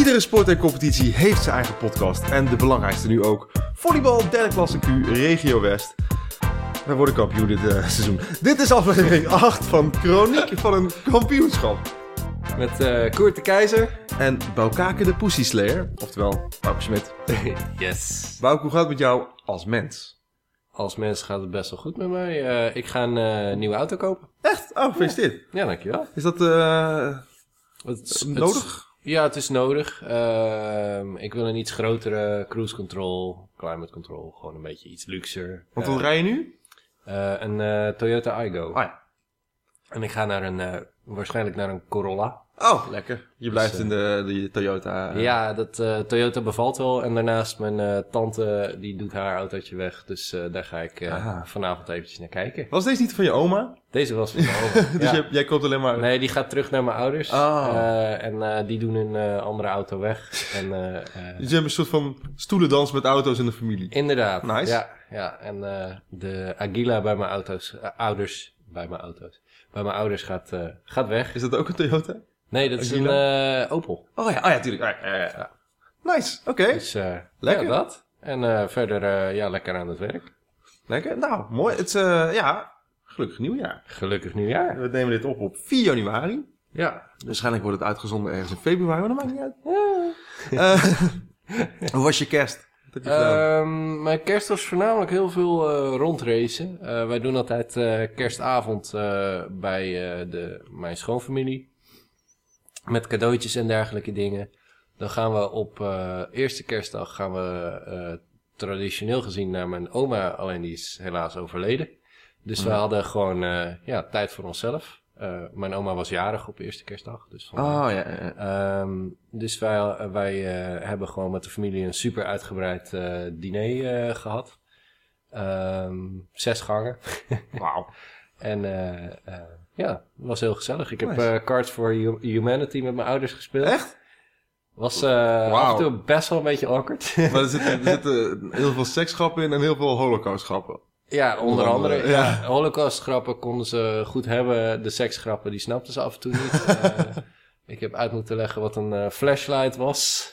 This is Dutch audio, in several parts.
Iedere sport en competitie heeft zijn eigen podcast. En de belangrijkste nu ook. Volleybal, derde klasse Q, Regio West. Wij worden kampioen dit eh, seizoen. Dit is aflevering 8 van Chroniek van een kampioenschap. Met eh Koert de Keizer. En Boukake de Pussy Slayer, oftewel Bouke Smit. yes. Bouke, hoe gaat het met jou als mens? Als mens gaat het best wel goed met mij. Eh, ik ga een nieuwe auto kopen. Echt? Oh, gefeliciteerd. Ja, dankjewel. Is dat Het, nodig? het ja, het is nodig. Ehm, ik wil een iets grotere cruise control, climate control. Gewoon een beetje iets luxer. Want Eh, wat rij je nu? eh, een eh, Toyota Igo. Ah ja. En ik ga naar een, eh, waarschijnlijk naar een Corolla. Oh, lekker. Je blijft Dus, in de, de Toyota. eh, Ja, dat eh, Toyota bevalt wel. En daarnaast mijn eh, tante, die doet haar autootje weg. Dus eh, daar ga ik eh, vanavond eventjes naar kijken. Was deze niet van je oma? Deze was van mijn oma. Dus Ja. jij, jij komt alleen maar... Nee, die gaat terug naar mijn ouders. Ah. Eh, en eh, die doen een eh, andere auto weg. En, eh, eh, Dus je hebt een soort van stoelendans met auto's in de familie. inderdaad. Nice. Ja, ja. En eh, de Agila bij mijn auto's, eh, ouders, bij mijn auto's, bij mijn ouders gaat, eh, gaat weg. Is dat ook een Toyota? Nee, dat is een eh, Opel. Oh ja, oh ja, tuurlijk. Ah, ja. Nice, oké. Dus eh, Lekker. ja, dat. En eh, verder, ja, lekker aan het werk. Lekker. Nou, mooi. Het ja, gelukkig nieuwjaar. Gelukkig nieuwjaar. We nemen dit op op 4 januari. Ja. Waarschijnlijk wordt het uitgezonden ergens in februari, maar dat maakt niet uit. Hoe was je kerst? Ehm, mijn kerst was voornamelijk heel veel eh, rondracen. Wij doen altijd eh, kerstavond bij de, mijn schoonfamilie. Met cadeautjes en dergelijke dingen. Dan gaan we op eh, eerste kerstdag gaan we eh, traditioneel gezien naar mijn oma. Alleen die is helaas overleden. Dus we hadden gewoon eh, ja, tijd voor onszelf. Mijn oma was jarig op eerste kerstdag. Dus. Oh ja. Ehm, dus wij, wij hebben gewoon met de familie een super uitgebreid diner eh, gehad. Ehm, zes gangen. Wauw. En eh, eh, ja, het was heel gezellig. Ik heb eh, Cards for Hu- Humanity met mijn ouders gespeeld. Echt? Was eh, af en toe best wel een beetje awkward. Maar er zitten, er zitten heel veel seksgrappen in en heel veel holocaustgrappen. ja, onder Onder andere, andere. ja. Ja. Holocaust-grappen konden ze goed hebben. De seksgrappen, die snapten ze af en toe niet. Eh, ik heb uit moeten leggen wat een flashlight was.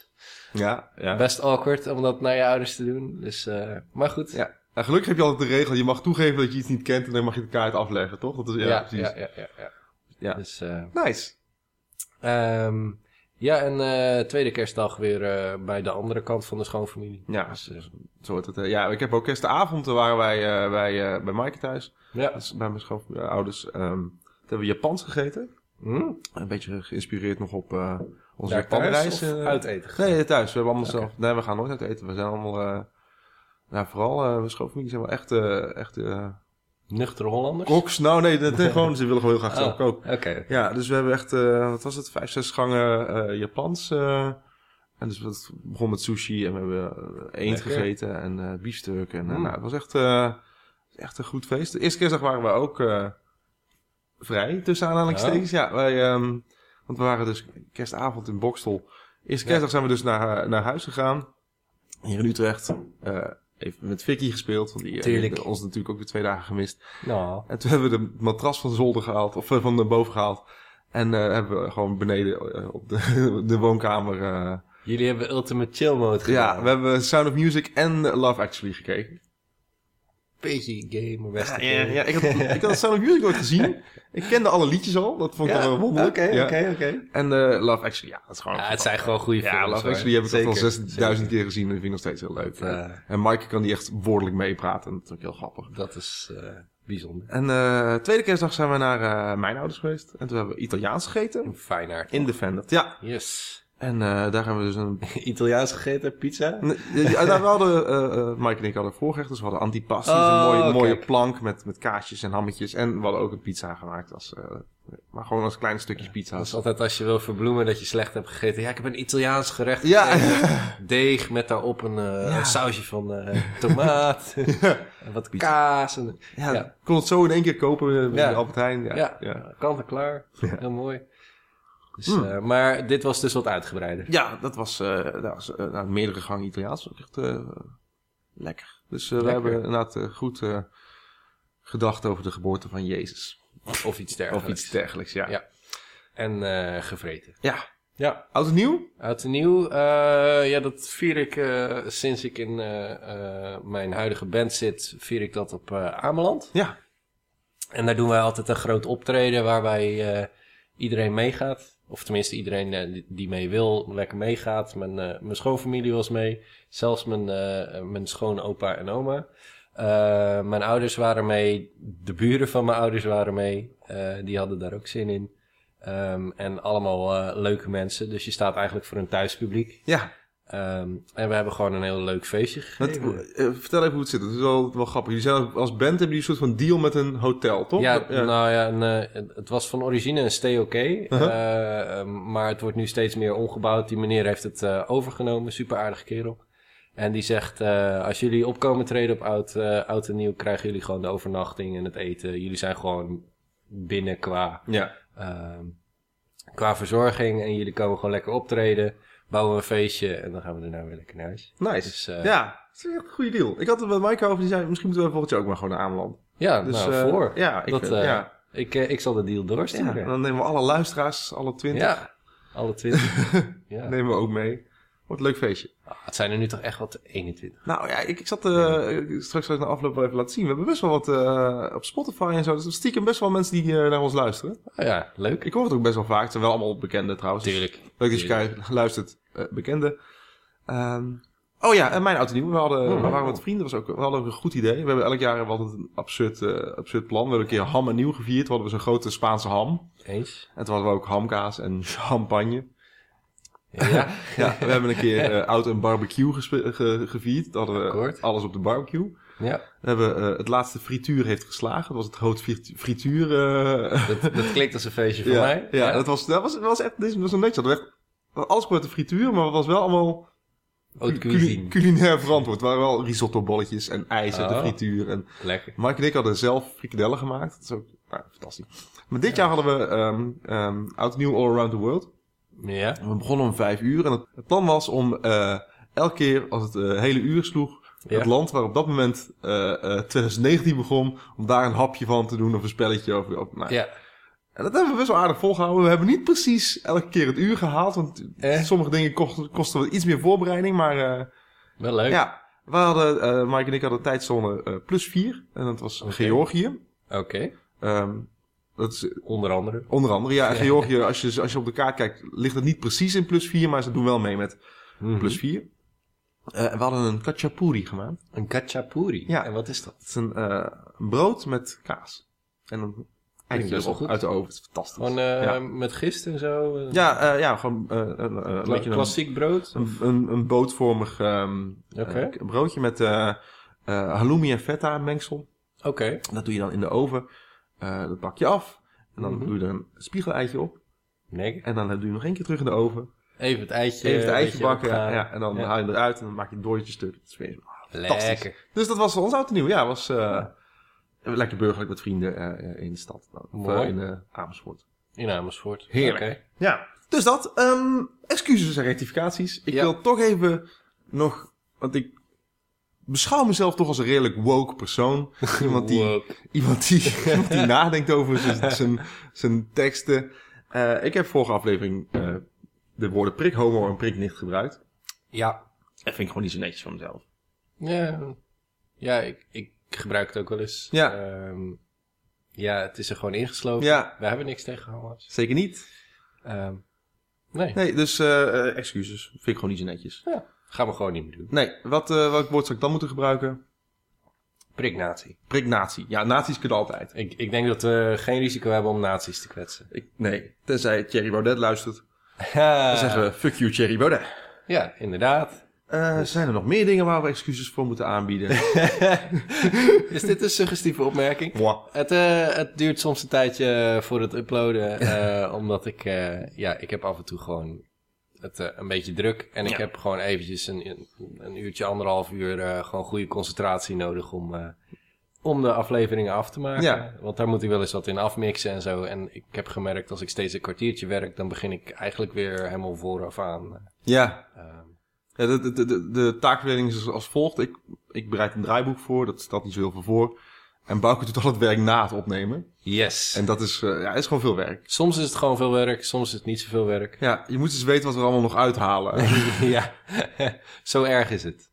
Ja, ja. Best awkward om dat naar je ouders te doen. Dus, eh, maar goed. Ja. En gelukkig heb je altijd de regel, je mag toegeven dat je iets niet kent en dan mag je de kaart afleggen, toch? Dat is, ja, ja, precies. ja, ja, ja, ja. Ja. Dus, eh, Nice. ehm, ja, en eh, tweede kerstdag weer eh, bij de andere kant van de schoonfamilie. Ja, Dus, zo wordt het. ja, ik heb ook kerstavond, waren wij bij, bij Maaike thuis. ja. Dat is bij mijn schoonouders. Ehm toen hebben we Japans gegeten. Hm? Een beetje geïnspireerd nog op onze Japanreis. uit eten gegaan? Nee, thuis. We hebben allemaal zelf... Nee, we gaan nooit uit eten. We zijn allemaal... eh nou, vooral eh mijn schoonfamilie zijn wel echt... eh echt eh Nuchtere Hollanders? koks. Nou, nee, dat, gewoon, ze willen gewoon heel graag zelf Oh, koken. Oké. Ja, dus we hebben echt... eh, wat was het? Vijf, zes gangen eh, Japans. eh en dus het begon met sushi en we hebben eh, eend Lekker. gegeten en eh biefstuk. En eh, Mm. nou, het was echt, eh, echt een goed feest. De eerste kerstdag waren we ook eh, vrij, tussen aanhalingstekens. Ja, wij, ehm, want we waren dus kerstavond in Bokstel. Eerste Ja. kerstdag zijn we dus naar, naar huis gegaan. Hier in Utrecht. Eh, even met Vicky gespeeld, want die eh, heeft ons natuurlijk ook weer twee dagen gemist. Nou, En toen hebben we de matras van de zolder gehaald, of eh, van de boven gehaald. En eh, hebben we gewoon beneden op de, de woonkamer. jullie hebben Ultimate Chill Mode gedaan. ja, we hebben Sound of Music en Love Actually gekeken. Beetje game, western Ja, ja, ik, had, ik had Sound of Music nooit gezien. Ik kende alle liedjes al, dat vond ik Ja, wel wonderlijk. Oké, Ja. oké, oké. En eh, Love Actually, ja, dat is gewoon... Ja, het zijn gewoon goede Ja, films. Love hoor. Actually heb ik echt al Zeker, 6000 zeker. keer gezien en vind ik nog steeds heel leuk. En Mike kan die echt woordelijk meepraten, dat is ook heel grappig. dat is eh, bijzonder. En eh tweede kerstdag zijn we naar mijn ouders geweest. En toen hebben we Italiaans gegeten. Feyenoord. In Defender. Ja. Yes. En eh, daar hebben we dus een... Italiaans gegeten, pizza? Ja, nou, we hadden, eh, Mike en ik hadden voorgerecht, dus we hadden antipasti, dus Oh, een mooie, mooie plank met, met kaasjes en hammetjes. En we hadden ook een pizza gemaakt, als, maar gewoon als kleine stukjes pizza. Dat is altijd als je wil verbloemen dat je slecht hebt gegeten. Ja, ik heb een Italiaans gerecht Ja. Deeg met daarop een, Ja. een sausje van tomaat. en wat kaas. En, Ja, kon het zo in één keer kopen bij de Albert Heijn. Ja, kant en klaar. Heel mooi. Dus, Hmm. eh, maar dit was dus wat uitgebreider. Ja, dat was, eh, dat was eh, nou, meerdere gangen Italiaans. Ook echt lekker. Dus we hebben inderdaad goed gedacht over de geboorte van Jezus. Of iets dergelijks. Of iets dergelijks, ja. Ja. En gevreten. Ja, Ja. Oud en nieuw? Oud en nieuw, uh, ja, dat vier ik uh, sinds ik in uh, mijn huidige band zit, vier ik dat op Ameland. Ja. En daar doen wij altijd een groot optreden waarbij iedereen meegaat. Of tenminste iedereen die mee wil, lekker meegaat. Mijn, mijn schoonfamilie was mee. Zelfs mijn, mijn schoonopa en oma. mijn ouders waren mee. De buren van mijn ouders waren mee. die hadden daar ook zin in. Um, en allemaal uh, leuke mensen. Dus je staat eigenlijk voor een thuispubliek. Ja. Um, en we hebben gewoon een heel leuk feestje gegeven. Uh, vertel even hoe het zit. Het is wel, wel grappig. Jullie zijn als band hebben jullie een soort van deal met een hotel, toch? Ja, ja. nou ja, een, uh, het was van origine een stay oké. Okay, -huh. maar het wordt nu steeds meer omgebouwd. Die meneer heeft het overgenomen. Super aardige kerel. En die zegt, als jullie opkomen treden op oud, oud en nieuw, krijgen jullie gewoon de overnachting en het eten. Jullie zijn gewoon binnen qua... Ja Uh, qua verzorging. En jullie komen gewoon lekker optreden. Bouwen een feestje en dan gaan we daarna weer lekker naar huis. Nice. Dus, uh, ja, dat is een goede deal. Ik had het met Mike over, die zei misschien moeten we volgend jaar ook maar gewoon naar Ameland. Ja, dus, nou, uh, voor. Ja, ik, dat, ja. Ik, ik zal de deal doorsturen. Ja, dan nemen we alle luisteraars, alle twintig. Ja, alle twintig. ja. Nemen we ook mee. Wordt een leuk feestje. Oh, het zijn er nu toch echt wat 21. Nou ja, ik, ik zat uh, straks na afloop wel even laten zien. We hebben best wel wat uh, op Spotify en zo. Dus stiekem best wel mensen die uh, naar ons luisteren. Oh ja, leuk. Ik hoor het ook best wel vaak. Het zijn wel allemaal bekende trouwens. Tuurlijk. Dus leuk dat je kijkt, luistert, bekende. Um, oh ja, en mijn auto nieuw. We, hadden, oh, we waren met vrienden. Was ook, we hadden een goed idee. We hebben elk jaar altijd een absurd, absurd plan. We hebben een keer ham en nieuw gevierd. We hadden we zo'n grote Spaanse ham. Eens. En toen hadden we ook hamkaas en champagne. Ja, ja, we hebben een keer uh, oud een barbecue ge gevierd. Dat hadden we Kort. alles op de barbecue. Ja. We hebben uh, het laatste frituur heeft geslagen. Dat was het grote frituur. Uh... Dat, dat, klinkt als een feestje voor ja, mij. Ja, ja, dat was, dat was, dat was echt dat was een netje. Dat werd, alles kwam uit de frituur, maar het was wel allemaal cul culinair verantwoord. Het waren wel risotto bolletjes en ijs uit oh, de frituur. En lekker. Mike en ik hadden zelf frikadellen gemaakt. Dat is ook nou, fantastisch. Maar dit jaar hadden we um, um, oud nieuw All Around the World. Ja. We begonnen om vijf uur en het, het plan was om uh, elke keer als het uh, hele uur sloeg, ja. het land waar op dat moment uh, 2019 begon, om daar een hapje van te doen of een spelletje. Of, of, nou, ja. En dat hebben we best wel aardig volgehouden. We hebben niet precies elke keer het uur gehaald, want eh? sommige dingen kosten, kosten iets meer voorbereiding, maar... wel leuk. Ja, we hadden, Mike en ik hadden tijdzone plus vier en dat was okay. Georgië. Oké. Okay. Um, dat is, onder andere. Onder andere, ja. En Georgië, als je, als je op de kaart kijkt, ligt het niet precies in plus 4, maar ze doen wel mee met mm -hmm. plus 4. Uh, we hadden een kachapuri gemaakt. Een kachapuri? Ja. En wat is dat? Het is een uh, brood met kaas. En een eitje erop uit de oven. Het is fantastisch. Gewoon uh, ja. met gist en zo? Ja, ja gewoon een, beetje klassiek brood? Een, een, een bootvormig um, okay. broodje met halloumi en feta mengsel. Oké. Okay. Dat doe je dan in de oven. Dat bak je af. En dan Mhm. mm -hmm. doe je er een spiegeleitje op. Nee. En dan doe je nog één keer terug in de oven. Even het eitje, Even het eitje bakken. Ja, en dan Ja. haal je hem eruit en dan maak je een dooitje stuk. Dat is weer fantastisch. Lekker. Dus dat was ons oud en nieuw. Ja, was uh, lekker burgerlijk met vrienden uh, in de stad. Of, Mooi. in Amersfoort. In Amersfoort. Heerlijk. Ja, dus dat. Um, excuses en rectificaties. Ik wil toch even nog... Want ik beschouw mezelf toch als een redelijk woke persoon. Iemand die, Woke. iemand die, iemand die nadenkt over zijn, teksten. Uh, ik heb vorige aflevering uh, de woorden prik homo en prik nicht gebruikt. Ja. Dat vind ik gewoon niet zo netjes van mezelf. Ja, ja ik, ik gebruik het ook wel eens. Ja. Ehm, ja, het is er gewoon ingesloten. Ja. We hebben niks tegen homo's. Zeker niet. Ehm, nee. Nee, dus uh, excuses. Vind ik gewoon niet zo netjes. Ja. Gaan we gewoon niet meer doen. Nee, wat, uh, welk woord zou ik dan moeten gebruiken? Priknatie. Priknatie. Ja, nazi's kunnen altijd. Ik, ik denk dat we geen risico hebben om nazi's te kwetsen. Ik, nee, tenzij Thierry Baudet luistert. Dan zeggen we, fuck you Thierry Baudet. Ja, inderdaad. Uh, zijn er nog meer dingen waar we excuses voor moeten aanbieden? Is dit een suggestieve opmerking? Het, uh, het duurt soms een tijdje voor het uploaden, uh, omdat ik, ja, ik heb af en toe gewoon het een beetje druk. En ik heb gewoon eventjes een, een, uurtje, anderhalf uur, gewoon goede concentratie nodig om, om de afleveringen af te maken. Ja. Want daar moet ik wel eens wat in afmixen en zo. En ik heb gemerkt, als ik steeds een kwartiertje werk, dan begin ik eigenlijk weer helemaal vooraf aan. Ja, Ehm, ja de, de, de, de taakverdeling is als volgt. Ik, ik bereid een draaiboek voor, dat stelt niet zo heel veel voor. En Bouke doet al het werk na het opnemen. Yes. En dat is, eh, ja, is gewoon veel werk. Soms is het gewoon veel werk, soms is het niet zoveel werk. Ja, je moet eens weten wat we er allemaal nog uithalen. ja, zo erg is het.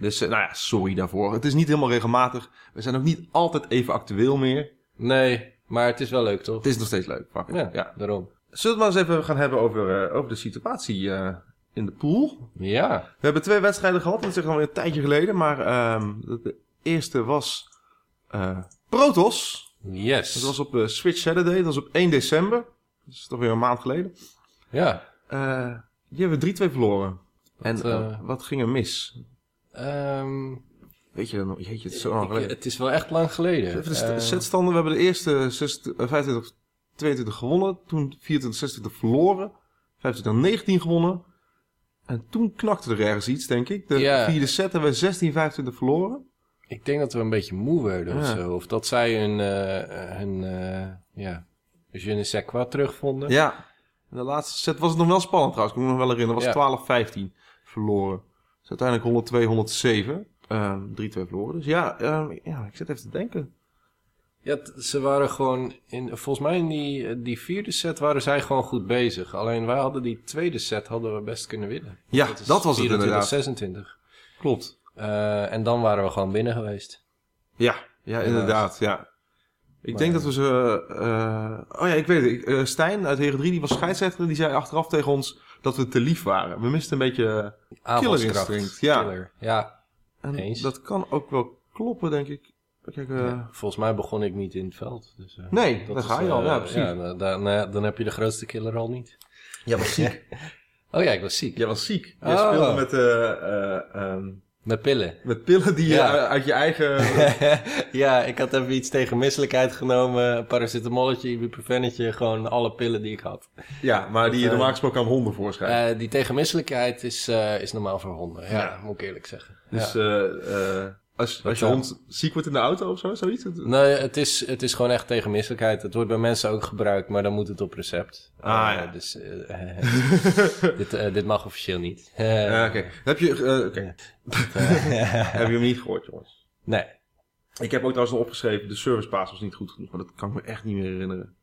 dus eh, nou ja, sorry daarvoor. Het is niet helemaal regelmatig. We zijn ook niet altijd even actueel meer. Nee, maar het is wel leuk, toch? Het is nog steeds leuk. It. Ja, ja. daarom. Zullen we het maar eens even gaan hebben over, eh, over de situatie in de pool? Ja, We hebben twee wedstrijden gehad. Dat is echt alweer een tijdje geleden. Maar ehm, de eerste was eh, Protos. yes. Dat was op eh, Switch Saturday. Dat was op 1 december. Dat is toch weer een maand geleden. Ja. Eh, die hebben we 3-2 verloren. En wat ging er mis? Ehm, Weet je dat nog? Jeetje, het is zo lang geleden. het is wel echt lang geleden. Even de st- setstanden. We hebben de eerste 26, eh, 25, 22 gewonnen. Toen 24, 26 verloren. 25, 19 gewonnen. En toen knakte er ergens iets, denk ik. De Ja. vierde set hebben we 16, 25 verloren. Ik denk dat we een beetje moe werden of zo. Of dat zij hun, eh, hun eh, ja, je ne sais quoi terugvonden. Ja. De laatste set was het nog wel spannend trouwens. Ik kan me nog wel herinneren. Dat was Ja. 12, 15 verloren. Dus uiteindelijk 102, 107. Ehm 3-2 verloren. Dus ja, ehm, ja, ik zit even te denken. Ja, ze waren gewoon in, volgens mij in die, eh, die vierde set waren zij gewoon goed bezig. Alleen wij hadden die tweede set hadden we best kunnen winnen. Ja, is dat was het 24, inderdaad. 26. Klopt. Eh, en dan waren we gewoon binnen geweest. Ja, ja inderdaad. Ja. Ik denk dat we ze... eh, oh ja, ik weet het. Ik, eh, Stijn uit Heren 3, die was scheidsrechter. Die zei achteraf tegen ons dat we te lief waren. We misten een beetje... Aanvalskracht. instinct, ja. Killer. ja. En Eens. dat kan ook wel kloppen, denk ik. Kijk, eh, Ja, Volgens mij begon ik niet in het veld. Dus, eh, Nee, dat daar is, ga je al. Ja, precies. Ja, dan, dan, ja, dan heb je de grootste killer al niet. Jij was ziek. Oh ja, ik was ziek. Jij was ziek. Je Oh. speelde met, eh, eh, ehm, Met pillen. met pillen die je Ja. uit- uit je eigen... ja, ik had even iets tegen misselijkheid genomen. Paracetamolletje, ibuprofennetje. Gewoon alle pillen die ik had. ja, maar die je eh, normaal gesproken aan honden voorschrijft. Eh, die tegen misselijkheid is, eh, is normaal voor honden. Ja, Ja. moet ik eerlijk zeggen. dus ja. Als, als je wel. hond ziek wordt in de auto of zo, zoiets? Nee, het is, het is gewoon echt tegen misselijkheid. Het wordt bij mensen ook gebruikt, maar dan moet het op recept. Ah, Eh, ja. Dus eh, dit, eh, dit mag officieel niet. Ja, oké. Heb je... Heb je hem niet gehoord, jongens? Nee. Ik heb ook trouwens nog opgeschreven, de servicepaas was niet goed genoeg, maar dat kan ik me echt niet meer herinneren.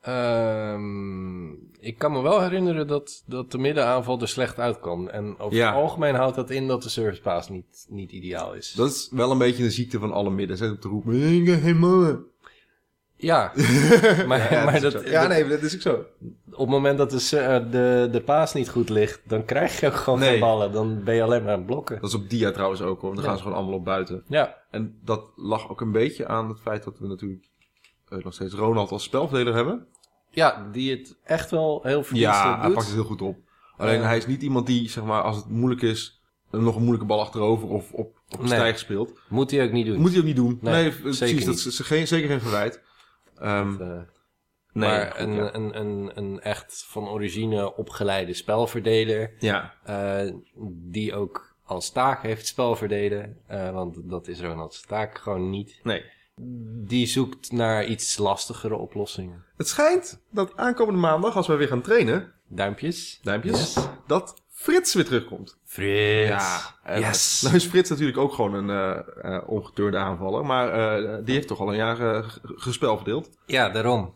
Ehm, ik kan me wel herinneren dat, dat de middenaanval er slecht uitkwam. En over Ja. het algemeen houdt dat in dat de servicepaas niet, niet ideaal is. Dat is wel een beetje een ziekte van alle midden. Zet op geen mannen. Ja, maar, Ja, maar dat ja, nee, dat is ook zo. op het moment dat de, ser- de, de paas niet goed ligt, dan krijg je ook gewoon Nee. geen ballen. Dan ben je alleen maar aan het blokken. Dat is op dia trouwens ook hoor. Dan Ja. gaan ze gewoon allemaal op buiten. Ja, En dat lag ook een beetje aan het feit dat we natuurlijk eh, nog steeds Ronald als spelverdeler hebben. ja die het echt wel heel Ja, verdienstelijk hij doet. pakt het heel goed op. Alleen Ja. hij is niet iemand die, zeg maar, als het moeilijk is, eh, nog een moeilijke bal achterover of op, op Nee. stijg speelt. Moet hij ook niet doen. Moet hij ook niet doen. Nee, precies. Dat is, geen, zeker geen verwijt. Eh, nee, maar goed, een, ja. een, een, een echt van origine opgeleide spelverdeler, ja. eh, die ook als taak heeft spelverdelen, eh, want dat is Ronald's taak gewoon niet. Nee. Die zoekt naar iets lastigere oplossingen. Het schijnt dat aankomende maandag, als wij weer gaan trainen, Duimpjes? duimpjes, dat Frits weer terugkomt. Frits. en- yes. Nou is Frits natuurlijk ook gewoon een eh eh, ongeturende aanvaller, maar eh, die heeft toch al een jaar eh, gespel verdeeld. Ja, daarom.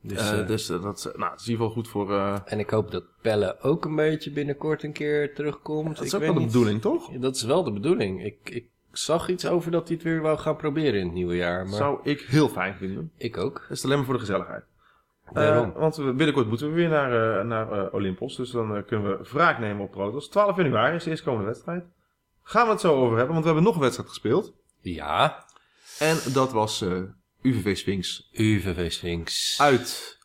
Dus, dus dat, is- nou, het is in ieder geval goed voor... eh, En ik hoop dat Pelle ook een beetje binnenkort een keer terugkomt. dat is ik ook weet wel de bedoeling, toch? Ja, Dat is wel de bedoeling. Ik, ik zag iets over dat hij het weer wou gaan proberen in het nieuwe jaar. Maar Zou ik heel fijn vinden. ik ook. Dat is alleen maar voor de gezelligheid. Eh, want binnenkort moeten we weer naar, eh, naar eh, Olympos. Dus dan kunnen we wraak nemen op Protos. 12 januari is de eerstkomende wedstrijd. Gaan we het zo over hebben, want we hebben nog een wedstrijd gespeeld. Ja. En dat was UVV Sphinx UVV Sphinx. uit.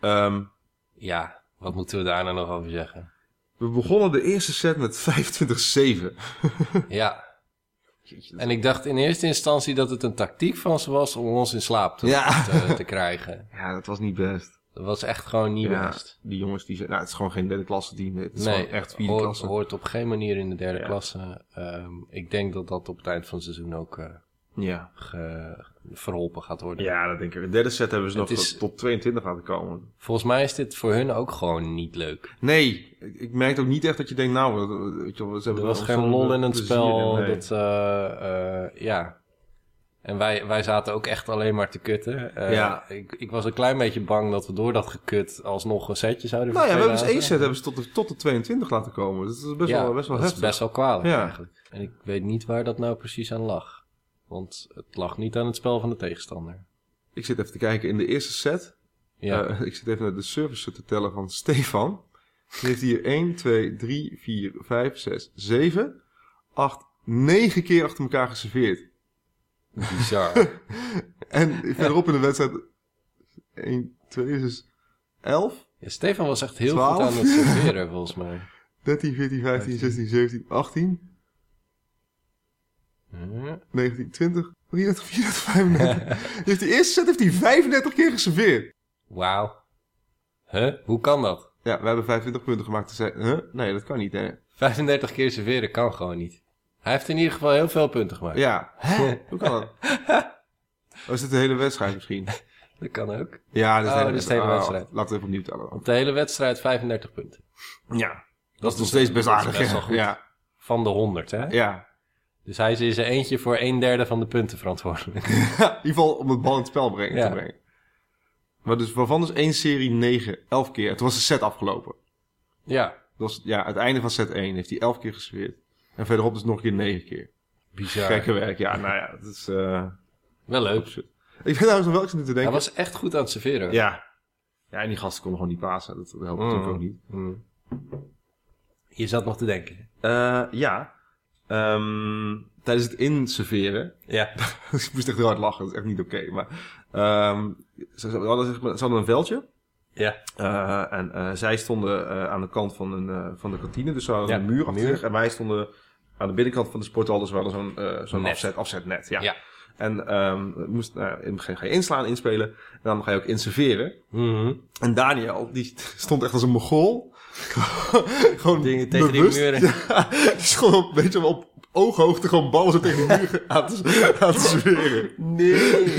Ehm, Ja, wat moeten we daar nou nog over zeggen? we begonnen de eerste set met 25-7. Ja. En ik dacht in eerste instantie dat het een tactiek van ze was om ons in slaap te, Ja. te, te krijgen. Ja, dat was niet best. Dat was echt gewoon niet Ja, best. die jongens, die, zijn- nou, het is gewoon geen derde klasse team. Het is Nee, gewoon echt vierde hoort, klasse. hoort op geen manier in de derde Ja. klasse. Ehm, ik denk dat dat op het eind van het seizoen ook eh, Ja. ge- verholpen gaat worden. ja, dat denk ik. De derde set hebben ze nog Het is- tot, tot 22 laten komen. Volgens mij is dit voor hun ook gewoon niet leuk. Nee, ik, merkte ook niet echt dat je denkt, nou, weet je ze hebben Er was geen lol in het spel. in, nee. Dat, eh, eh, ja. En wij, wij zaten ook echt alleen maar te kutten. Eh, Ja. ik, ik was een klein beetje bang dat we door dat gekut alsnog een setje zouden Nou ja, we hebben dus één set hebben ze tot de, tot de 22 laten komen. Dus dat is best Ja, wel, best wel dat is best wel kwalijk Ja. eigenlijk. En ik weet niet waar dat nou precies aan lag. Want het lag niet aan het spel van de tegenstander. Ik zit even te kijken in de eerste set. Ja, Eh, ik zit even naar de service te tellen van Stefan. Die heeft hier 1, 2, 3, 4, 5, 6, 7, 8, 9 keer achter elkaar geserveerd. bizar. En verderop in de wedstrijd 1, 2, dus 11, Ja, Stefan was echt heel 12. goed aan het serveren, volgens mij. 13, 14, 15, 16, 17, 18, Ja. 19, 20, 33, 34, 35. Die heeft de eerste set heeft hij 35 keer geserveerd. Wauw. Huh? Hoe kan dat? Ja, we hebben 25 punten gemaakt. Dus huh? Nee, dat kan niet, hè? 35 keer serveren kan gewoon niet. Hij heeft in ieder geval heel veel punten gemaakt. Ja, hè? Hoe kan dat? Oh, is dit de hele wedstrijd misschien? Dat kan ook. Ja, dit is Oh, de hele is de hele Oh, wedstrijd. laten we even opnieuw tellen. Op de hele wedstrijd 35 punten. Ja, dat is nog steeds best dat is aardig. best. Ja, Van de 100, hè? ja. Dus hij is in zijn eentje voor een derde van de punten verantwoordelijk. in ieder geval om het bal in het spel brengen, Ja. te brengen. Maar dus, waarvan dus één serie 9, 11 keer. Toen was de set afgelopen. ja, Dat was, ja, het einde van set 1 heeft hij 11 keer geserveerd. En verderop dus nog een keer 9 keer. bizar. Gekke werk, ja, nou ja, dat is uh, Wel leuk. Ik ben trouwens nog wel eens aan te denken. Hij was echt goed aan het serveren. Ja. Ja, en die gasten konden gewoon niet pasen. Dat, helpt Mm. natuurlijk ook niet. Mm. Je zat nog te denken. Eh, ja. Ehm, tijdens het inserveren. Ja. ik moest echt heel hard lachen. Dat is echt niet oké. maar ehm, ze, ze, hadden, ze een veldje. Ja. eh, en eh, zij stonden eh, aan de kant van, een, van de kantine. Dus ze hadden Ja, een muur achter zich. En wij stonden aan de binnenkant van de sporthal. Dus we hadden zo'n afzet, afzetnet. Ja. Ja. En ehm, we moesten, nou, in het begin ga je inslaan, inspelen. En dan ga je ook inserveren. Mhm. En Daniel, die stond echt als een mogol. gewoon Dingen tegen die bewust. muren. Ja, die is gewoon een beetje op ooghoogte gewoon ballen zo tegen die muur aan te, aan te zweren. Nee,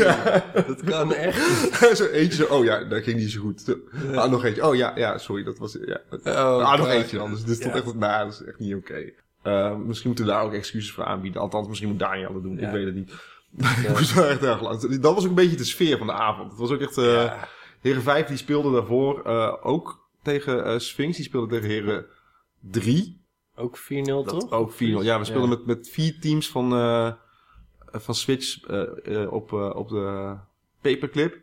dat kan echt zo eentje zo, oh ja, dat ging niet zo goed. Ah, nog eentje. Oh ja, ja, sorry, dat was, ja. Oh, ah, nog eentje dan. Dus dit stond echt, nou, dat is echt niet oké. Eh, misschien moeten we daar ook excuses voor aanbieden. Althans, misschien moet Daniel dat doen. Ik weet het niet. Ik moest wel echt erg lachen. Dat was ook een beetje de sfeer van de avond. Het was ook echt... eh Ja. Heren 5 die speelde daarvoor eh, ook tegen eh, Sphinx. Die speelde tegen Heren 3. Ook 4-0 Dat toch? ook 4-0. Ja, we speelden Ja. Met, met vier teams van, eh, van Switch eh, op, op de paperclip.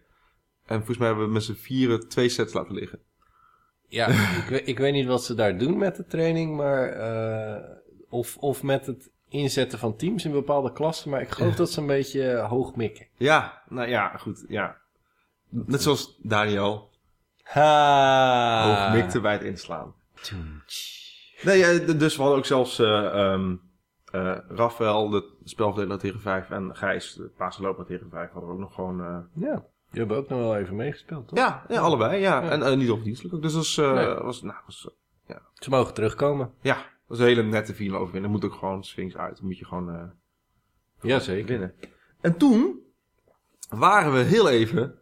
En volgens mij hebben we met z'n vieren twee sets laten liggen. Ja, ik, weet, ik weet niet wat ze daar doen met de training, maar... of, of met het inzetten van teams in bepaalde klassen, maar ik geloof dat ze een beetje hoog mikken. Ja, nou ja, goed. Ja. Net zoals Daniel Ha! hoog mikte bij het inslaan. Nee, ja, dus we hadden ook zelfs eh ehm eh, Rafael, de spelverdeler tegen 5, en Gijs, de paasloper tegen 5, hadden we ook nog gewoon... eh, Ja, die hebben ook nog wel even meegespeeld, toch? ja, ja, allebei, ja. Ja. En niet onverdienstelijk ook. Dus dat was, eh, Nee. was, nou, was, eh, Ze mogen terugkomen. ja, dat was een hele nette finale overwinning. Dan moet ook gewoon Sphinx uit. Dan moet je gewoon eh, Jazeker. winnen. En toen waren we heel even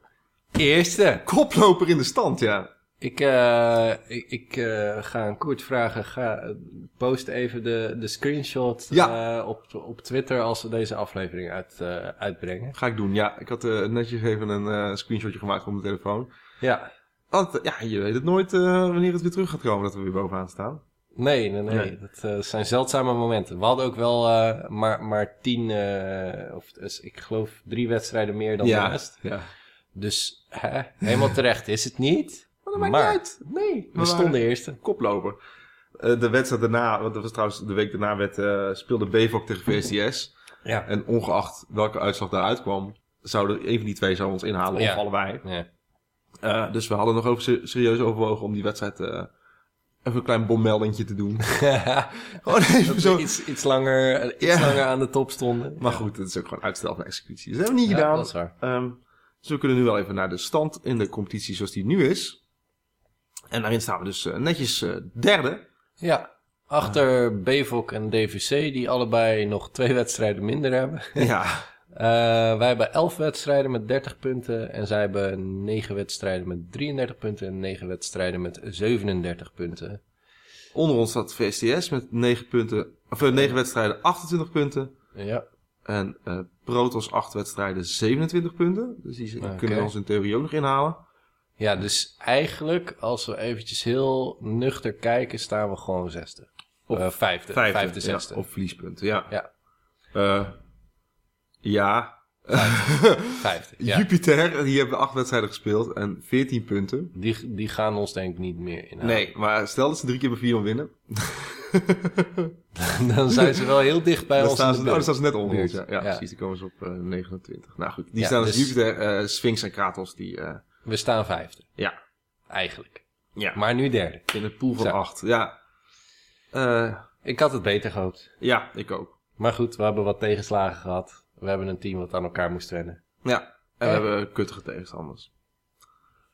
Eerste. koploper in de stand, ja. Ik, eh, ik, ik eh, ga een Koert vragen. Ga, post even de, de screenshot Ja. eh, op, op Twitter als we deze aflevering uit, uitbrengen. Ga ik doen, ja. Ik had netjes even een screenshotje gemaakt van mijn telefoon. Ja. Want ja, je weet het nooit wanneer het weer terug gaat komen dat we weer bovenaan staan. Nee, nee, nee. Nee. Dat zijn zeldzame momenten. We hadden ook wel maar, maar tien, of dus, ik geloof drie wedstrijden meer dan de rest. ja. Dus hè, helemaal terecht is het niet. Maar dat maakt Maar- niet uit. Nee, we We stonden eerste. Koploper. Eh, de wedstrijd daarna, want dat was trouwens de week daarna, werd, eh, speelde BVOC tegen VSTS. Ja. En ongeacht welke uitslag daaruit kwam, zouden een van die twee zou ons inhalen, Ja. of allebei. ja. Eh, dus we hadden nog over se- serieus overwogen om die wedstrijd even een klein bommeldingje te doen. Gewoon even zo. iets, iets, langer, iets langer aan de top stonden. Maar goed, het is ook gewoon uitstel van executie. Dus dat hebben we niet gedaan. dat is waar. Ehm, dus we kunnen nu wel even naar de stand in de competitie zoals die nu is. En daarin staan we dus eh, netjes eh, derde. Ja, achter BVOC en DVC, die allebei nog twee wedstrijden minder hebben. ja, Eh, wij hebben 11 wedstrijden met 30 punten. En zij hebben 9 wedstrijden met 33 punten. En 9 wedstrijden met 37 punten. onder ons staat VSTS met 9 punten, of eh, 9 wedstrijden, 28 punten. Ja, En Protos 8 wedstrijden 27 punten. Dus die kunnen we ons in theorie ook nog inhalen. Ja, dus eigenlijk, als we eventjes heel nuchter kijken, staan we gewoon zesde. Of Of vijfde, Vijfde, vijfde, zesde. Ja, op verliespunten, ja. Ja. Eh, ja. Vijfde, ja. Jupiter, die hebben acht wedstrijden gespeeld en 14 punten. Die, die gaan ons denk ik niet meer inhalen. Nee, maar stel dat ze drie keer bij vier winnen. Dan zijn ze wel heel dicht bij Dan ons staan ze, oh, dan staan ze net onder ons. Ja, ja, Ja. precies. Die komen ze op eh, 29. Nou goed, die Ja, staan dus Jupiter, eh, Sphinx en Kratos. Die, eh, We staan vijfde, ja. eigenlijk. ja, Maar nu derde. in een pool van Zo. acht. Ja. Eh, Ik had het beter gehoopt. ja, ik ook. Maar goed, we hebben wat tegenslagen gehad. We hebben een team wat aan elkaar moest wennen. Ja, en we Eh. hebben kuttige tegenstanders.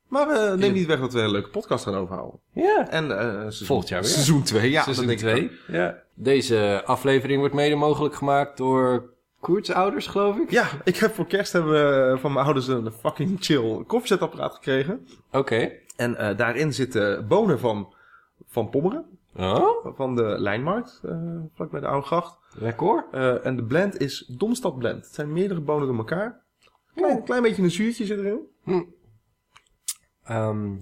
Maar we nemen niet weg dat we een leuke podcast gaan overhouden. Ja. En eh, seizoen, Volgend jaar weer. Seizoen 2, ja. Seizoen dat denk ik 2. Ja. Deze aflevering wordt mede mogelijk gemaakt door Koerts ouders, geloof ik. Ja, ik heb voor kerst hebben we van mijn ouders een fucking chill koffiezetapparaat gekregen. Oké. En eh, daarin zitten bonen van, van Pommeren, Oh, van de Lijnmarkt, eh vlak bij de Oude Gracht. lekker. Eh, en de blend is Domstad Blend. Het zijn meerdere bonen door elkaar. Klein, een klein beetje een zuurtje zit erin. Ehm,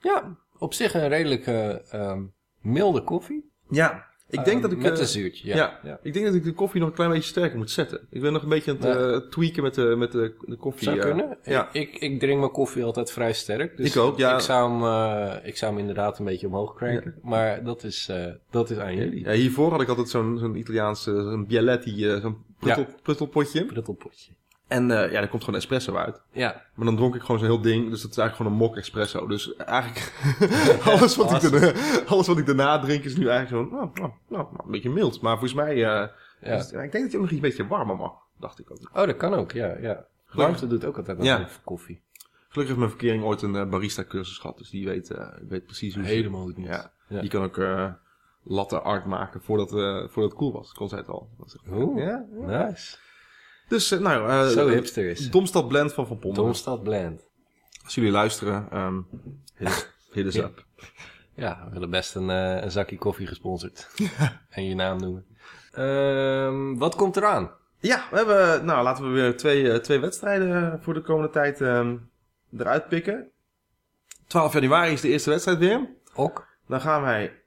ja, op zich een redelijk eh, ehm, milde koffie. Ja, ik denk Ehm, dat ik... Met eh, een zuurtje, ja. ja, ja. ik denk dat ik de koffie nog een klein beetje sterker moet zetten. Ik ben nog een beetje aan het Ja. eh, tweaken met de, met de, de koffie. Zou eh. kunnen. Ja. Ik, ik drink mijn koffie altijd vrij sterk. Dus Ik ook, ja. Ik zou hem, ik zou hem inderdaad een beetje omhoog cranken. Maar dat is, dat is aan jullie. Ja, hiervoor had ik altijd zo'n zo'n Italiaanse, zo'n Bialetti, zo'n pruttel, pruttelpotje. Pruttelpotje. En eh, ja, er komt gewoon espresso uit. Ja, Maar dan dronk ik gewoon zo'n heel ding. Dus dat is eigenlijk gewoon een mok espresso. Dus eigenlijk alles, wat ik daarna, alles wat ik daarna drink is nu eigenlijk zo'n, nou, nou, nou, een beetje mild. Maar volgens mij, eh, ja. ik denk dat je ook nog een beetje warmer mag. Dacht ik ook. Oh, dat kan ook, ja. ja. Warmte doet ook altijd wat Ja. voor koffie. Gelukkig heeft mijn verkering ooit een eh, barista cursus gehad. Dus die weet, weet precies hoe Helemaal goed niet. Ja. Ja. Die kan ook latte art maken voordat, voordat het cool was. Kon zij het al. Dat is echt- Oeh, Ja, nice. Dus nou, eh Zo hipster is. Domstad Blend van Van Pommeren. Domstad Blend. Als jullie luisteren, ehm hit, hit us up. Ja, we willen best een, eh, een zakje koffie gesponsord. en je naam noemen. Ehm, wat komt eraan? Ja, we hebben, nou laten we weer twee, eh, twee wedstrijden voor de komende tijd ehm, eruit pikken. 12 januari is de eerste wedstrijd weer. Ok. Dan gaan wij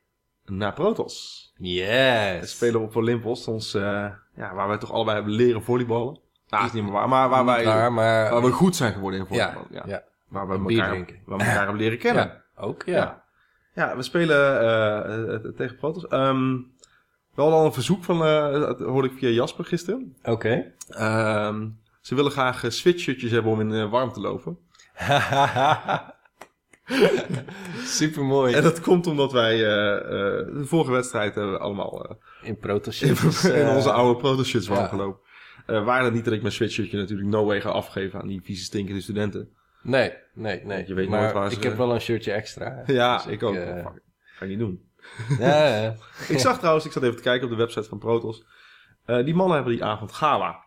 naar Protos. We Yes. spelen op Olympos, ons, eh, ja, waar wij toch allebei hebben leren volleyballen. Nou, is niet meer waar, maar waar wij, Waar, maar... waar we goed zijn geworden in volleyballen. Ja. ja. Waar we elkaar, drinken. waar we elkaar hebben leren kennen. Ja, ook, ja. Ja. Ja, we spelen eh, eh, tegen Protos. Ehm we hadden al een verzoek van, eh, dat hoorde ik via Jasper gisteren. Oké. Ehm, ze willen graag switshirtjes hebben om in warm te lopen. Super mooi. En dat komt omdat wij uh, uh, de vorige wedstrijd hebben we allemaal uh, in protoshirts. in, in onze oude protoshirts warm ja. gelopen. Waren het niet dat ik mijn sweatshirtje natuurlijk no way ga afgeven aan die vieze stinkende studenten. Nee, nee, nee. Je weet maar nooit waar ze... ik heb wel een shirtje extra. Ja, dus ik ook. fuck. Ga je niet doen. Ja, ja. ik zag trouwens, ik zat even te kijken op de website van Protos. Die mannen hebben die avond gala.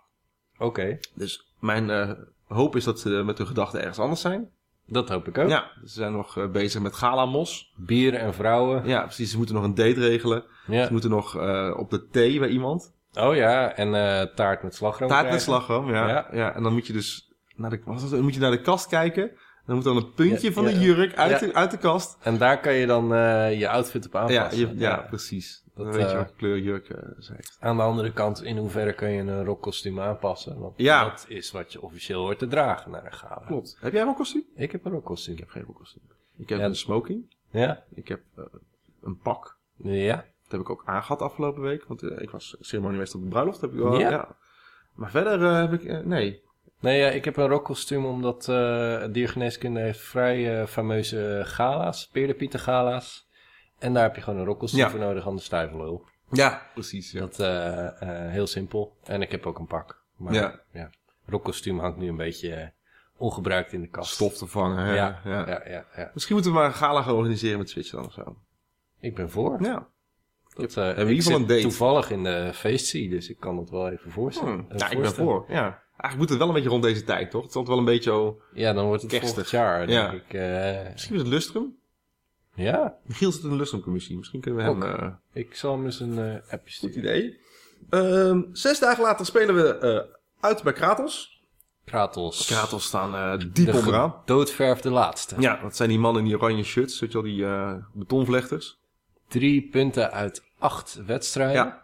Oké. Okay. Dus mijn hoop is dat ze met hun gedachten ergens anders zijn. Dat hoop ik ook. Ja, ze zijn nog uh, bezig met gala mos. Bier en vrouwen. Ja, precies. Ze moeten nog een date regelen. Ja. Ze moeten nog uh, op de thee bij iemand. Oh ja, en uh, taart met slagroom Taart krijgen. met slagroom, ja. ja. ja. En dan moet je dus naar de, wat was dat? Dan moet je naar de kast kijken. Dan moet dan een puntje Ja, van ja. de jurk uit, Ja. de, uit de kast. En daar kan je dan uh, je outfit op Ja, aanpassen. je, ja, precies. Dan Dat, weet je eh, welke kleur jurk uh, ze heeft. Aan de andere kant, in hoeverre kan je een rockkostuum aanpassen? Want Ja. dat is wat je officieel hoort te dragen naar een gala. Klopt. Heb jij een kostuum? Ik heb een rockkostuum. Ik heb geen kostuum. Ik heb Ja. een smoking. Ja? Ik heb uh, een pak. Ja? Dat heb ik ook aangehad afgelopen week. Want ik was ceremoniemeester op de bruiloft. Heb ik wel, Ja. ja. Maar verder heb ik... nee. Nee, ja, ik heb een rockkostuum omdat uh, diergeneeskunde heeft vrij uh, fameuze gala's, peerdepieter gala's. En daar heb je gewoon een rockkostuum Ja. voor nodig, anders stuivelul. Ja, precies. Ja. Dat uh, heel simpel. En ik heb ook een pak. Maar Ja. ja, rockkostuum hangt nu een beetje ongebruikt in de kast. Stof te vangen. Hè? Ja, ja. ja. Misschien moeten we maar een gala gaan organiseren met dan of zo. Ik ben voor. Ja. Dat, uh, ik zit toevallig in de feestzie, dus ik kan het wel even voorstellen. Hmm. eh, Ja, ik ben voor. Ja. Eigenlijk moet het wel een beetje rond deze tijd, toch? Het altijd wel een beetje... Oh, Ja, dan wordt het Kerstig. volgend jaar, Ja. denk ik. eh, misschien is het Lustrum. ja, Michiel zit in de Lustrum-commissie. Misschien kunnen we hem... Eh ik zal hem eens een eh, appje goed sturen. idee. Ehm, zes dagen later spelen we uit bij Kratos. Kratos. Kratos staan diep De onderaan. doodverfde laatste. Ja, dat zijn die mannen in die oranje shirts, weet je wel, die betonvlechters. Drie punten uit acht wedstrijden. Ja.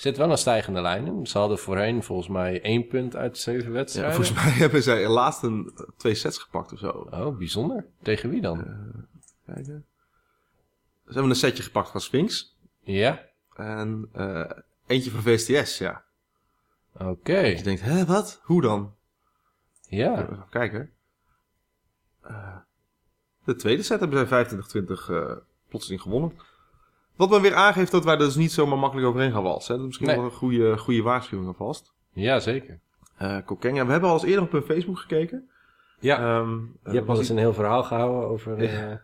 Zit wel een stijgende lijn in. Ze hadden voorheen volgens mij één punt uit zeven Ja, wedstrijden. volgens mij hebben zij laatst een, twee sets gepakt of zo. Oh, bijzonder. Tegen wie dan? Kijken. Ze hebben een setje gepakt van Sphinx. Ja? En eh, eentje van VSTS, ja. Oké. Je denkt, hè, wat? Hoe dan? Ja. Even kijken. Eh, de tweede set hebben zij 25-20 eh plotseling gewonnen. Wat me weer aangeeft dat wij er dus niet zomaar makkelijk overheen gaan walsen. hè. Dat is misschien Nee. wel een goede, goede waarschuwing alvast. Ja, zeker. Eh Kokeng, ja, we hebben al eens eerder op hun Facebook gekeken. Ja. Ehm, je eh, hebt al was eens een heel verhaal gehouden over... eh,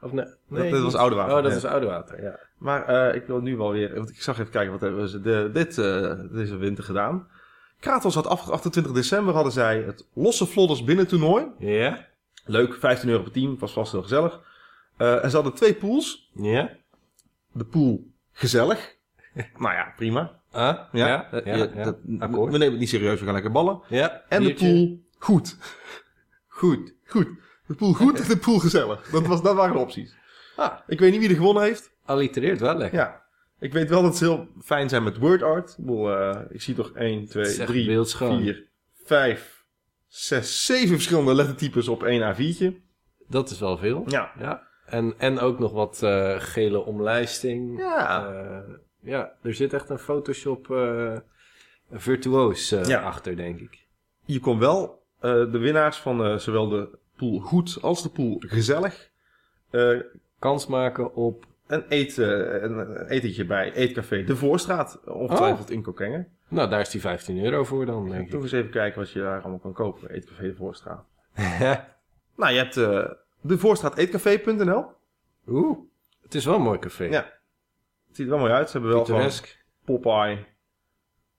Of nee, nee, dat was niet. Oudewater, Oh, dat ja. is Oudewater, ja. Maar eh, ik wil nu wel weer, want ik zag even kijken wat hebben ze de, dit, eh, deze winter gedaan. Kratos had af, 28 december hadden zij het losse vlodders binnen toernooi. Ja? Leuk, 15 euro per team, was vast heel gezellig. Eh, en ze hadden twee pools. Ja? De pool gezellig. nou ja, prima. Ah? Ja, Ja? Ja? ja, ja. dat- we nemen het niet serieus, we gaan lekker ballen. Ja? En biertje. de pool goed. goed, goed. De pool goed en de pool gezellig. Dat, was, dat waren de opties. Ah, Ik weet niet wie er gewonnen heeft. allitereert wel lekker. Ja. Ik weet wel dat ze heel fijn zijn met word art. Ik, bedoel, eh, ik zie toch 1, 2, Het is echt 3, beeldschoon. 4, 5, 6, 7 verschillende lettertypes op één A4'tje. Dat is wel veel. Ja. Ja. En, en ook nog wat eh, gele omlijsting. Ja. Eh, ja, er zit echt een Photoshop eh, virtuoos Ja. achter, denk ik. Je kon wel de winnaars van zowel de pool goed als de pool gezellig Kans maken op... een, eten, een etentje bij Eetcafé De Voorstraat. Ongetwijfeld in Kokkengen. Nou, daar is die 15 euro voor dan, denk Toch ik. eens even kijken wat je daar allemaal kan kopen. Eetcafé De Voorstraat. Nou, je hebt uh, devoorstraateetcafé.nl. Oeh, het is wel een mooi café. Ja. Het ziet er wel mooi uit. Ze hebben wel gewoon. Popeye,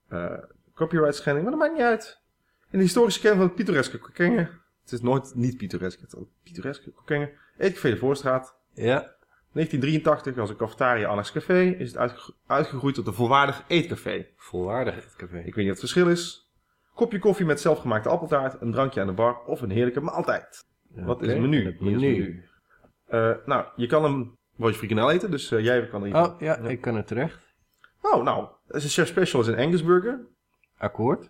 eh, copyright schending, maar dat maakt niet uit. In de historische kern van het pittoreske Kokkengen. Het is nooit niet pittoresk, het is pittoreske Kokkengen. Eetcafé de Voorstraat. Ja. 1983 als een cafetaria annex café is het uitge- uitgegroeid tot een volwaardig eetcafé. Volwaardig het café. Ik weet niet wat het verschil is. Kopje koffie met zelfgemaakte appeltaart, een drankje aan de bar of een heerlijke maaltijd. Wat is het menu? Het Hier is het menu. Eh, nou, je kan een broodje frikandel eten, dus eh, jij kan er Oh, ja, ik kan er terecht. Oh, nou, is een chef special is een Angus burger. Akkoord.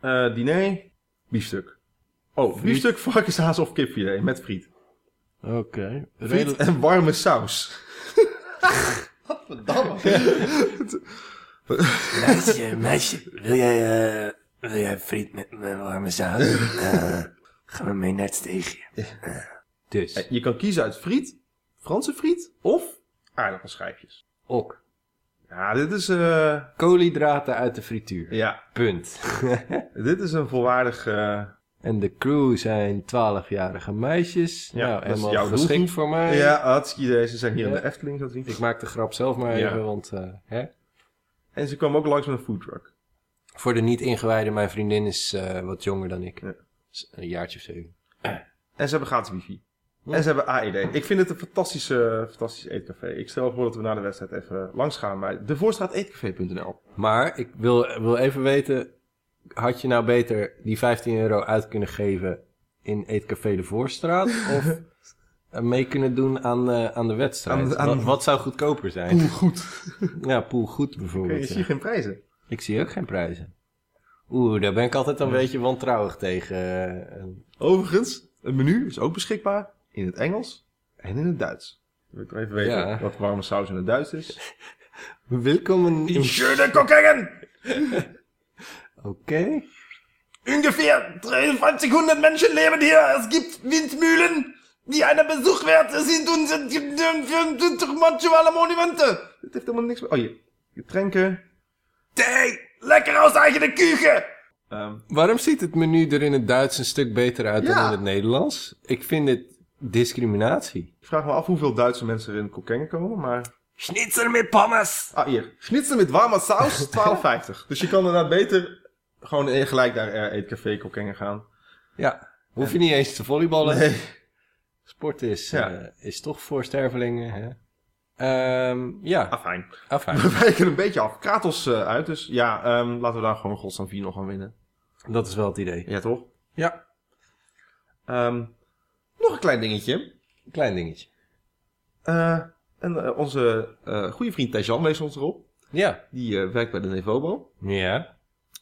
Eh, diner, biefstuk. Oh, Friet. biefstuk, varkenshaas of kipfilet met friet. Oké. Friet en warme saus. Verdamme. Meisje, meisje, wil jij, eh, wil jij friet met mijn warme saus? Eh, gaan we mee naar het steegje. Dus, Je kan kiezen uit friet, Franse friet of aardappelschijfjes. ok. Ja, dit is, eh, Koolhydraten uit de frituur. ja, Punt. dit is een volwaardig... eh, En de crew zijn 12-jarige meisjes. Ja, nou, dat is helemaal jouw geschikt doelgroep. voor mij. ja, hartstikke idee. Ze zijn hier in de Efteling, zien. Ik maak de grap zelf maar Ja. even, want eh, hè? En ze komen ook langs met een foodtruck. voor de niet-ingewijden, mijn vriendin is eh, wat jonger dan ik. Ja. Een jaartje of zeven. En ze hebben gratis wifi. En ze hebben AED. Ik vind het een fantastische, fantastische eetcafé. Ik stel voor dat we na de wedstrijd even langs gaan bij devoorstraateetcafé.nl. Maar ik wil, wil even weten, had je nou beter die 15 euro uit kunnen geven in Eetcafé de Voorstraat? of mee kunnen doen aan, eh, aan de wedstrijd? Aan- aan- Wat, wat zou goedkoper zijn? Oeh, goed. Ja, pool goed bijvoorbeeld. je ja. ziet geen prijzen. Ik zie ook geen prijzen. Oeh, daar ben ik altijd een beetje wantrouwig tegen. eh, Overigens, het menu is ook beschikbaar in het Engels en in het Duits. Wil ik even weten Ja. wat warme saus in het Duits is. Welkom in... Schöne Kokkengen! Oké. Ungefähr 2300 Menschen leben hier. Es gibt Windmühlen, die einen Besuch wert sind und sind 24 manchmal Monumenten. Dit heeft helemaal niks meer. Oh, je, je trenken. Thee! Lekker aus eigen Küche! Ehm, Waarom ziet het menu er in het Duits een stuk beter uit dan in het Nederlands? Ik vind dit discriminatie. ik vraag me af hoeveel Duitse mensen er in Kokkengen komen, maar... Schnitzel met pommes! Ah, hier. Schnitzel met warme saus, 12,50. dus je kan inderdaad beter gewoon gelijk naar eh, Eetcafé Kokkengen gaan. Ja, hoef je niet eens te volleyballen. Nee. Sport is, Ja. eh, is toch voor stervelingen. Hè? Ehm, ja, Ah, fijn. afijn. We wijken een beetje af. Kratos eh, uit, dus ja, ehm, laten we daar gewoon godsnaam 4 nog gaan winnen. Dat is wel het idee. Ja, toch? Ja, Ehm, nog een klein dingetje. klein dingetje. Eh, en eh, onze eh, goede vriend Tejan wees ons erop. Ja. Die eh, werkt bij de Nevobo. Ja.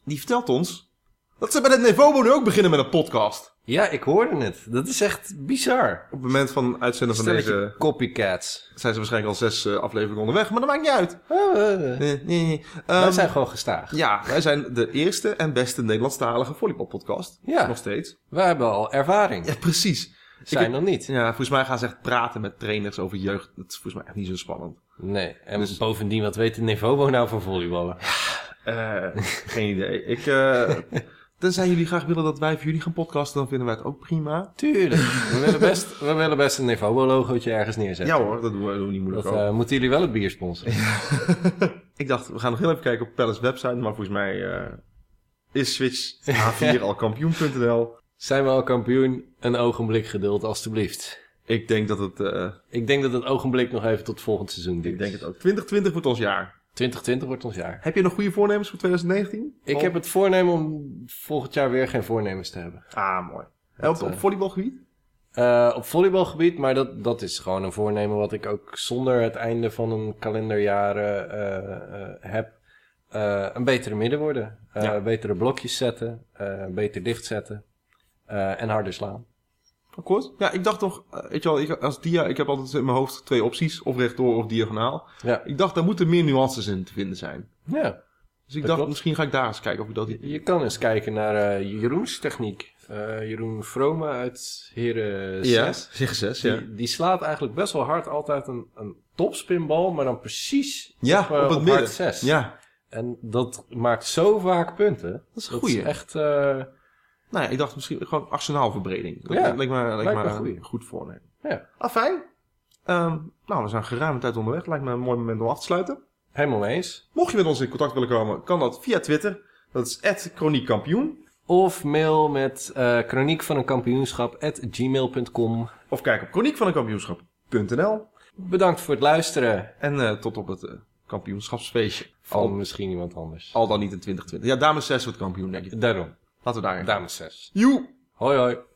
Die vertelt ons dat ze bij de Nevobo nu ook beginnen met een podcast. Ja, ik hoorde het. Dat is echt bizar. Op het moment van uitzenden van Stelletje deze copycats. zijn ze waarschijnlijk al zes eh, afleveringen onderweg, maar dat maakt niet uit. Nee, nee, nee. Wij Ehm, zijn gewoon gestaag. Ja, wij zijn de eerste en beste Nederlandstalige volleybalpodcast. Ja. Nog steeds. Wij hebben al ervaring. Ja, precies. Zijn nog niet. Ja, volgens mij gaan ze echt praten met trainers over jeugd. Dat is volgens mij echt niet zo spannend. Nee. En Dus- bovendien, wat weet de Nevobo nou van volleyballen? Eh, geen idee. Ik, eh, tenzij jullie graag willen dat wij voor jullie gaan podcasten, dan vinden wij het ook prima. Tuurlijk. We willen best, we willen best een Nevobo-logootje ergens neerzetten. Ja hoor, dat doen we, doen we niet moeilijk Dat eh, moeten jullie wel het bier sponsoren. Ik dacht, we gaan nog heel even kijken op Palace website, maar volgens mij eh, is Switch A4 al kampioen.nl. Zijn we al kampioen? Een ogenblik geduld, alstublieft. Ik denk dat het, eh, Ik denk dat het ogenblik nog even tot volgend seizoen duurt. ik denk het ook. 2020 wordt ons jaar. 2020 wordt ons jaar. Heb je nog goede voornemens voor 2019? Ik heb het voornemen om volgend jaar weer geen voornemens te hebben. Ah, mooi. En op, op eh, volleybalgebied? Eh, op volleybalgebied, maar dat, dat is gewoon een voornemen wat ik ook zonder het einde van een kalenderjaar eh, heb. Een betere midden worden. Ja. Betere blokjes zetten. beter dichtzetten. en harder slaan. Akkoord? Ja, ik dacht nog, eh, weet je wel, ik, als dia, ik heb altijd in mijn hoofd twee opties, of rechtdoor of diagonaal. Ja, Ik dacht, daar moeten meer nuances in te vinden zijn. ja. Dus ik Dat dacht, klopt. misschien ga ik daar eens kijken of ik dat... Je kan eens kijken naar eh, Jeroens techniek. Eh, Jeroen Vrome uit Heren 6. zeg zes, ja. Die, die slaat eigenlijk best wel hard altijd een, een topspinbal, maar dan precies Ja, op, op het midden. 6. Ja, En dat maakt zo vaak punten. Dat is een goeie. echt... nou ja, ik dacht misschien gewoon arsenaalverbreding. Dat Ja, lijkt me, lijkt lijkt me een goeie. een goed voornemen. ja, Ah, fijn. Ehm, nou, we zijn geruime tijd onderweg. Lijkt me een mooi moment om af te sluiten. helemaal mee eens. Mocht je met ons in contact willen komen, kan dat via Twitter. Dat is @chroniekkampioen. Of mail met eh chroniek van een kampioenschap at gmail.com. Of kijk op chroniekvaneenkampioenschap.nl. Bedankt voor het luisteren. En eh, tot op het eh, kampioenschapsfeestje. Van Al, misschien iemand anders. al dan niet in 2020. Ja, dames 6 wordt kampioen, denk ik. Daarom. Laten we daarin. Dames 6. Joe! Hoi hoi.